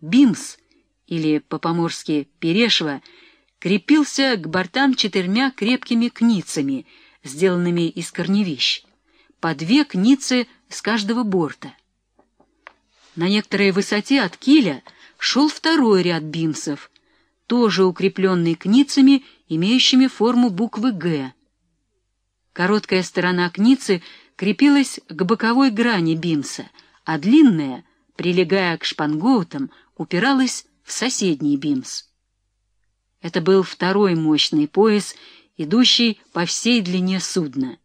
Бимс, или по-поморски Перешва, крепился к бортам четырьмя крепкими кницами, сделанными из корневищ, по две кницы с каждого борта. На некоторой высоте от киля шел второй ряд бимсов, тоже укрепленный кницами, имеющими форму буквы «Г». Короткая сторона кницы крепилась к боковой грани бимса, а длинная, прилегая к шпангоутам, упиралась в соседний бимс. Это был второй мощный пояс, идущий по всей длине судна.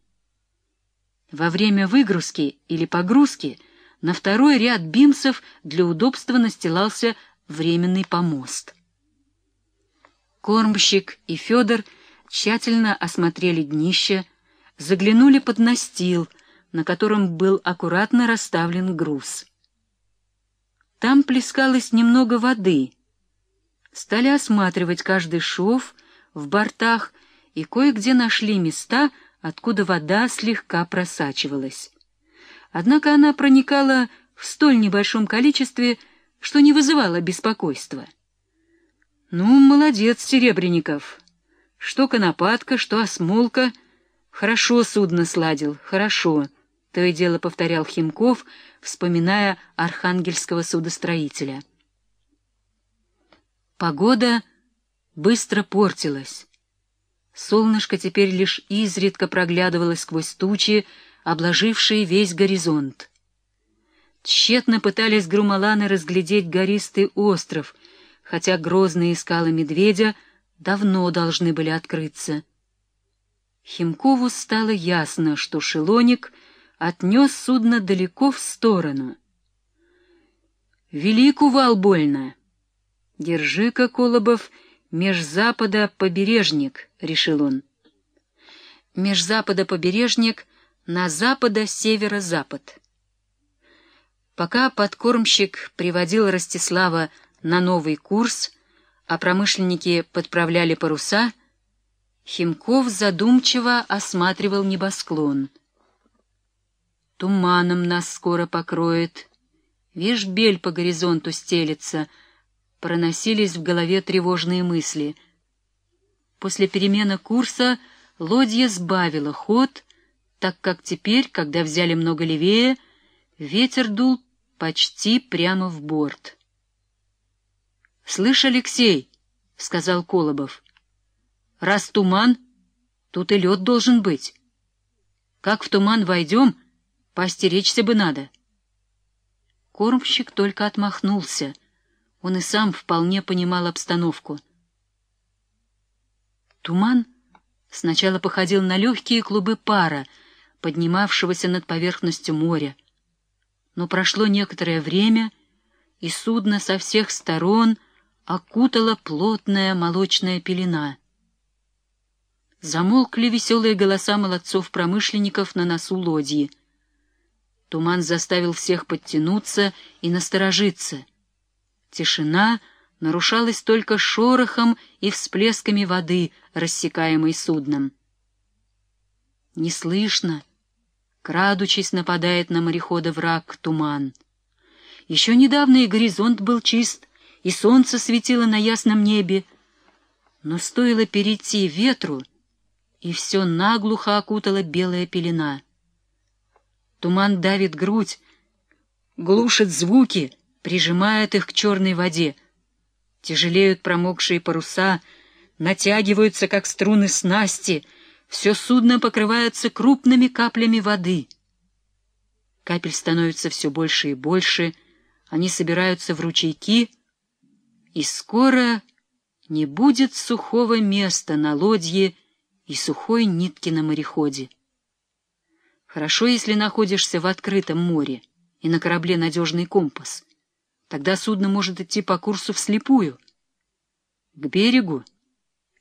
Во время выгрузки или погрузки на второй ряд бимсов для удобства настилался временный помост. Кормщик и Федор тщательно осмотрели днище, заглянули под настил, на котором был аккуратно расставлен груз. Там плескалось немного воды. Стали осматривать каждый шов в бортах и кое-где нашли места, откуда вода слегка просачивалась. Однако она проникала в столь небольшом количестве, что не вызывало беспокойства. Ну, молодец, Серебренников. Что конопатка, что осмолка. Хорошо судно сладил, хорошо. То и дело повторял Химков, вспоминая архангельского судостроителя. Погода быстро портилась. Солнышко теперь лишь изредка проглядывало сквозь тучи, обложившие весь горизонт. Тщетно пытались грумаланы разглядеть гористый остров, хотя грозные скалы медведя давно должны были открыться. Химкову стало ясно, что шелоник отнес судно далеко в сторону. «Велик увал больно! Держи-ка, Колобов, меж запада побережник», — решил он. Меж запада побережник на запада-северо-запад. Пока подкормщик приводил Ростислава на новый курс, а промышленники подправляли паруса, Химков задумчиво осматривал небосклон. «Туманом нас скоро покроет. Вишь, бель по горизонту стелется», — проносились в голове тревожные мысли. После перемены курса лодья сбавила ход, так как теперь, когда взяли много левее, ветер дул почти прямо в борт. — Слышь, Алексей, — сказал Колобов, — раз туман, тут и лед должен быть. Как в туман войдем, постеречься бы надо. Кормщик только отмахнулся. Он и сам вполне понимал обстановку. Туман сначала походил на легкие клубы пара, поднимавшегося над поверхностью моря. Но прошло некоторое время, и судно со всех сторон — окутала плотная молочная пелена. Замолкли веселые голоса молодцов-промышленников на носу лодьи. Туман заставил всех подтянуться и насторожиться. Тишина нарушалась только шорохом и всплесками воды, рассекаемой судном. Не слышно, крадучись, нападает на морехода враг туман. Еще недавно и горизонт был чист, и солнце светило на ясном небе, но стоило перейти ветру, и все наглухо окутала белая пелена. Туман давит грудь, глушит звуки, прижимает их к черной воде. Тяжелеют промокшие паруса, натягиваются, как струны снасти, все судно покрывается крупными каплями воды. Капель становится все больше и больше, они собираются в ручейки — и скоро не будет сухого места на лодье и сухой нитки на мореходе. Хорошо, если находишься в открытом море и на корабле надежный компас. Тогда судно может идти по курсу вслепую. К берегу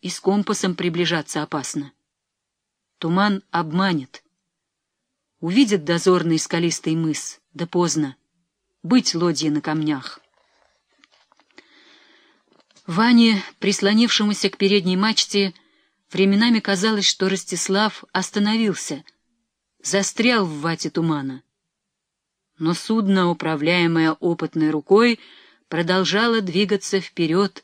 и с компасом приближаться опасно. Туман обманет. Увидит дозорный скалистый мыс, да поздно. Быть лодье на камнях. Ване, прислонившемуся к передней мачте, временами казалось, что Ростислав остановился, застрял в вате тумана. Но судно, управляемое опытной рукой, продолжала двигаться вперед,